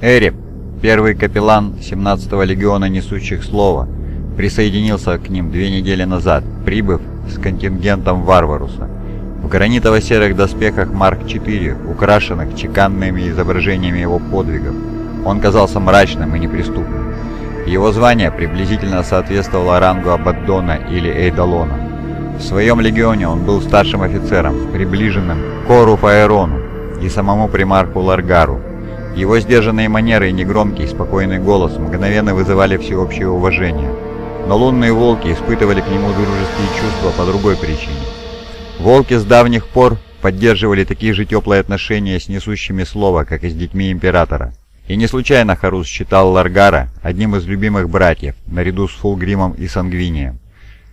Эрип, первый капеллан 17-го легиона несущих слова, присоединился к ним две недели назад, прибыв с контингентом Варваруса. В гранитово-серых доспехах Марк-4, украшенных чеканными изображениями его подвигов, он казался мрачным и неприступным. Его звание приблизительно соответствовало рангу Абаддона или Эйдалона. В своем легионе он был старшим офицером, приближенным к Кору Фаэрону и самому примарху Ларгару. Его сдержанные манеры и негромкий, спокойный голос мгновенно вызывали всеобщее уважение. Но лунные волки испытывали к нему дружеские чувства по другой причине. Волки с давних пор поддерживали такие же теплые отношения с несущими слова, как и с детьми Императора. И не случайно Харус считал Ларгара одним из любимых братьев, наряду с Фулгримом и Сангвинием.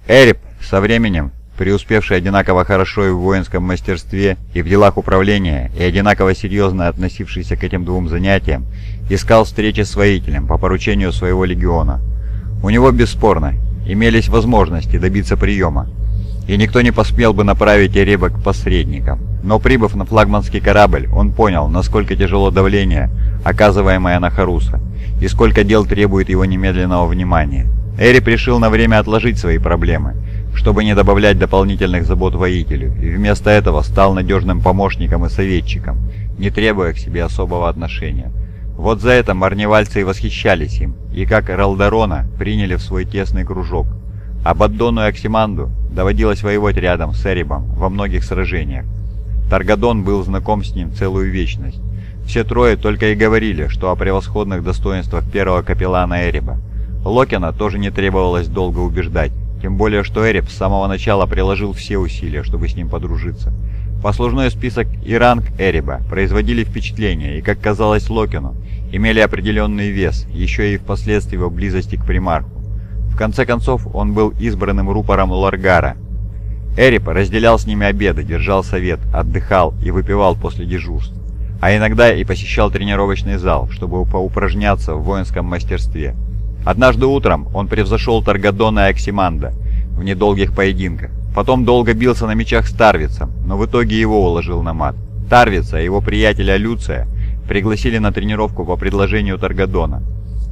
Эрип со временем, преуспевший одинаково хорошо и в воинском мастерстве, и в делах управления, и одинаково серьезно относившийся к этим двум занятиям, искал встречи с воителем по поручению своего легиона. У него, бесспорно, имелись возможности добиться приема, и никто не посмел бы направить Эреба к посредникам. Но прибыв на флагманский корабль, он понял, насколько тяжело давление, оказываемое на Харуса, и сколько дел требует его немедленного внимания. Эри решил на время отложить свои проблемы, чтобы не добавлять дополнительных забот воителю, и вместо этого стал надежным помощником и советчиком, не требуя к себе особого отношения. Вот за это марневальцы и восхищались им, и как Ралдарона приняли в свой тесный кружок. А Баддону и Оксиманду доводилось воевать рядом с Эрибом во многих сражениях. Таргадон был знаком с ним целую вечность. Все трое только и говорили, что о превосходных достоинствах первого капеллана Эриба. Локина тоже не требовалось долго убеждать, тем более что Эриб с самого начала приложил все усилия, чтобы с ним подружиться. Послужной список и ранг Эриба производили впечатление и, как казалось Локину, имели определенный вес, еще и впоследствии его близости к примарху. В конце концов, он был избранным рупором Ларгара. Эрип разделял с ними обеды, держал совет, отдыхал и выпивал после дежурств. А иногда и посещал тренировочный зал, чтобы поупражняться в воинском мастерстве. Однажды утром он превзошел Таргадона и Оксиманда в недолгих поединках. Потом долго бился на мечах с Тарвицем, но в итоге его уложил на мат. Тарвица и его приятеля Люция пригласили на тренировку по предложению Таргадона.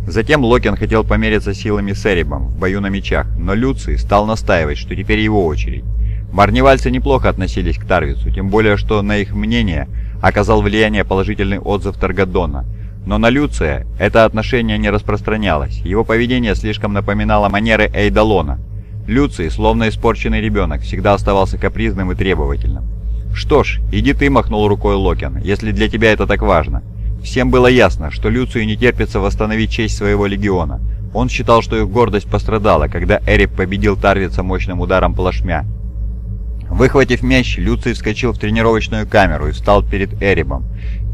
Затем Локин хотел помериться силами с Эрибом в бою на мечах, но Люций стал настаивать, что теперь его очередь. Марневальцы неплохо относились к Тарвицу, тем более что на их мнение оказал влияние положительный отзыв Таргадона. Но на Люция это отношение не распространялось, его поведение слишком напоминало манеры Эйдалона. Люций, словно испорченный ребенок, всегда оставался капризным и требовательным. «Что ж, иди ты», — махнул рукой Локин, — «если для тебя это так важно». Всем было ясно, что Люцию не терпится восстановить честь своего легиона. Он считал, что их гордость пострадала, когда Эрип победил Тарвица мощным ударом плашмя. Выхватив меч, Люций вскочил в тренировочную камеру и встал перед Эрибом.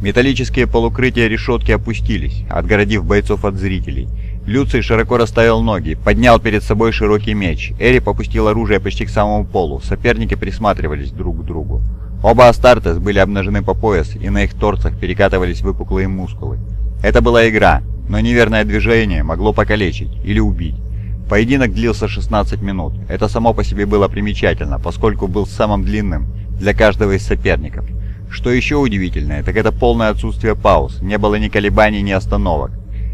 Металлические полукрытия решетки опустились, отгородив бойцов от зрителей. Люций широко расставил ноги, поднял перед собой широкий меч. Эрип опустил оружие почти к самому полу. Соперники присматривались друг к другу. Оба Астартес были обнажены по пояс, и на их торцах перекатывались выпуклые мускулы. Это была игра, но неверное движение могло покалечить или убить. Поединок длился 16 минут. Это само по себе было примечательно, поскольку был самым длинным для каждого из соперников. Что еще удивительное, так это полное отсутствие пауз, не было ни колебаний, ни остановок.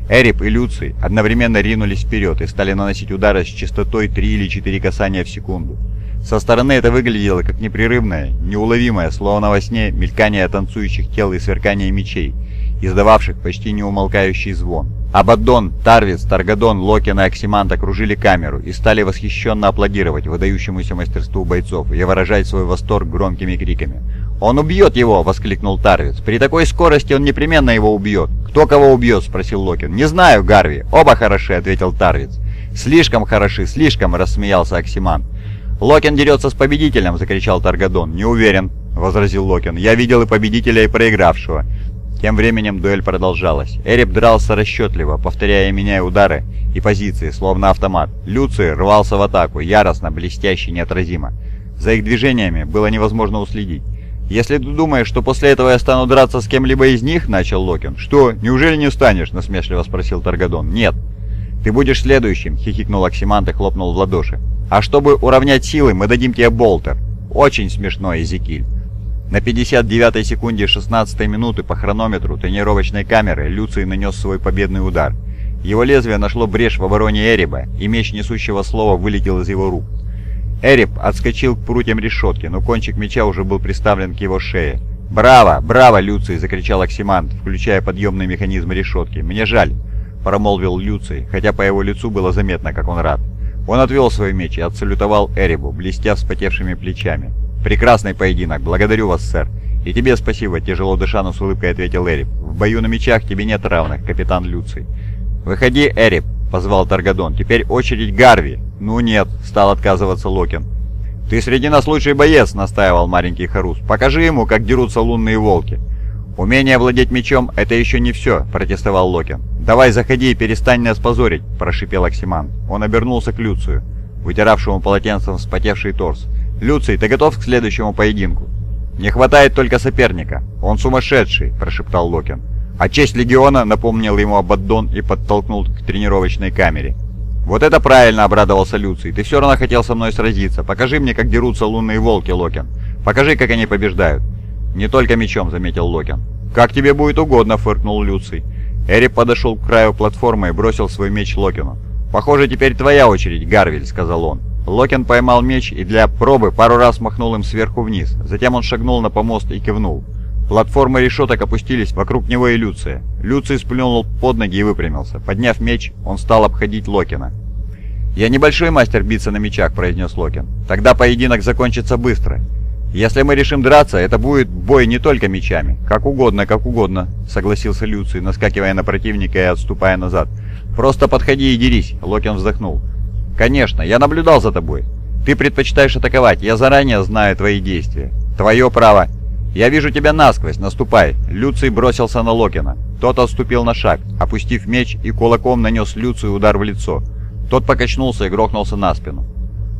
Эрип и Люций одновременно ринулись вперед и стали наносить удары с частотой 3 или 4 касания в секунду. Со стороны это выглядело как непрерывное, неуловимое, словно во сне, мелькание танцующих тел и сверкание мечей, издававших почти неумолкающий звон. Абаддон, Тарвиц, Таргадон, Локин и Оксимант окружили камеру и стали восхищенно аплодировать выдающемуся мастерству бойцов и выражать свой восторг громкими криками. «Он убьет его!» — воскликнул Тарвиц. «При такой скорости он непременно его убьет!» «Кто кого убьет?» — спросил Локин. «Не знаю, Гарви. Оба хороши!» — ответил Тарвиц. «Слишком хороши, слишком!» — рассмеялся Оксимант. «Локин дерется с победителем!» — закричал Таргадон. «Не уверен», — возразил Локин. «Я видел и победителя, и проигравшего». Тем временем дуэль продолжалась. Эрип дрался расчетливо, повторяя и меняя удары и позиции, словно автомат. Люций рвался в атаку, яростно, блестяще, неотразимо. За их движениями было невозможно уследить. «Если ты думаешь, что после этого я стану драться с кем-либо из них», — начал Локин. «Что, неужели не станешь?» — насмешливо спросил Таргадон. «Нет». «Ты будешь следующим», — хихикнул Оксимант и хлопнул в ладоши. А чтобы уравнять силы, мы дадим тебе болтер. Очень смешно, Эзекиль. На 59-й секунде 16 минуты по хронометру тренировочной камеры Люций нанес свой победный удар. Его лезвие нашло брешь в обороне Эриба, и меч несущего слова вылетел из его рук. Эриб отскочил к прутьям решетки, но кончик меча уже был приставлен к его шее. «Браво! Браво, Люций!» — закричал Оксимант, включая подъемный механизм решетки. «Мне жаль!» — промолвил Люций, хотя по его лицу было заметно, как он рад. Он отвел свой меч и отсалютовал Эрибу, блестя вспотевшими плечами. «Прекрасный поединок! Благодарю вас, сэр!» «И тебе спасибо!» — тяжело дыша, но с улыбкой ответил Эриб. «В бою на мечах тебе нет равных, капитан Люций!» «Выходи, Эриб!» — позвал Таргадон. «Теперь очередь Гарви!» «Ну нет!» — стал отказываться Локин. «Ты среди нас лучший боец!» — настаивал маленький Харус. «Покажи ему, как дерутся лунные волки!» «Умение владеть мечом — это еще не все!» — протестовал Локин. «Давай заходи и перестань нас позорить!» — прошипел Оксиман. Он обернулся к Люцию, вытиравшему полотенцем вспотевший торс. «Люций, ты готов к следующему поединку?» «Не хватает только соперника. Он сумасшедший!» — прошептал Локин. «А честь легиона?» — напомнил ему Абаддон и подтолкнул к тренировочной камере. «Вот это правильно!» — обрадовался Люций. «Ты все равно хотел со мной сразиться. Покажи мне, как дерутся лунные волки, Локин. Покажи, как они побеждают». «Не только мечом», — заметил Локин. «Как тебе будет угодно», — фыркнул Люций. Эрип подошел к краю платформы и бросил свой меч Локину. «Похоже, теперь твоя очередь, Гарвель», — сказал он. Локин поймал меч и для пробы пару раз махнул им сверху вниз. Затем он шагнул на помост и кивнул. Платформы решеток опустились вокруг него и Люция. Люций сплюнул под ноги и выпрямился. Подняв меч, он стал обходить Локина. «Я небольшой мастер биться на мечах», — произнес Локин. «Тогда поединок закончится быстро. Если мы решим драться, это будет бой не только мечами. Как угодно, как угодно», — согласился Люций, наскакивая на противника и отступая назад. «Просто подходи и дерись», — Локин вздохнул. «Конечно, я наблюдал за тобой. Ты предпочитаешь атаковать, я заранее знаю твои действия. Твое право. «Я вижу тебя насквозь, наступай!» Люций бросился на Локина. Тот отступил на шаг, опустив меч и кулаком нанес Люцию удар в лицо. Тот покачнулся и грохнулся на спину.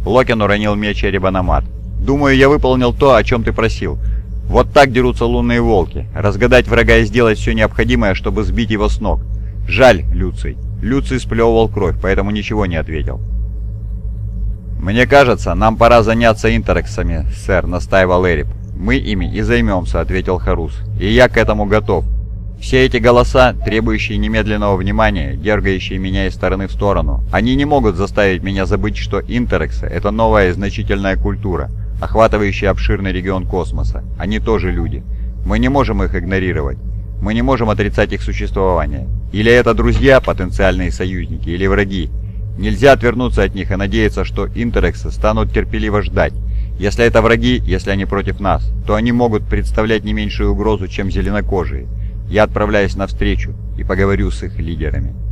Локин уронил меч Эриба на. «Думаю, я выполнил то, о чем ты просил. Вот так дерутся лунные волки. Разгадать врага и сделать все необходимое, чтобы сбить его с ног. Жаль, Люций». Люций сплевывал кровь, поэтому ничего не ответил. «Мне кажется, нам пора заняться интерексами, сэр», — настаивал Эрип. «Мы ими и займемся», — ответил Харус. «И я к этому готов. Все эти голоса, требующие немедленного внимания, дергающие меня из стороны в сторону, они не могут заставить меня забыть, что интерексы — это новая значительная культура, охватывающая обширный регион космоса. Они тоже люди. Мы не можем их игнорировать. Мы не можем отрицать их существование. Или это друзья, потенциальные союзники, или враги. Нельзя отвернуться от них и надеяться, что интерексы станут терпеливо ждать, если это враги, если они против нас, то они могут представлять не меньшую угрозу, чем зеленокожие. Я отправляюсь навстречу и поговорю с их лидерами.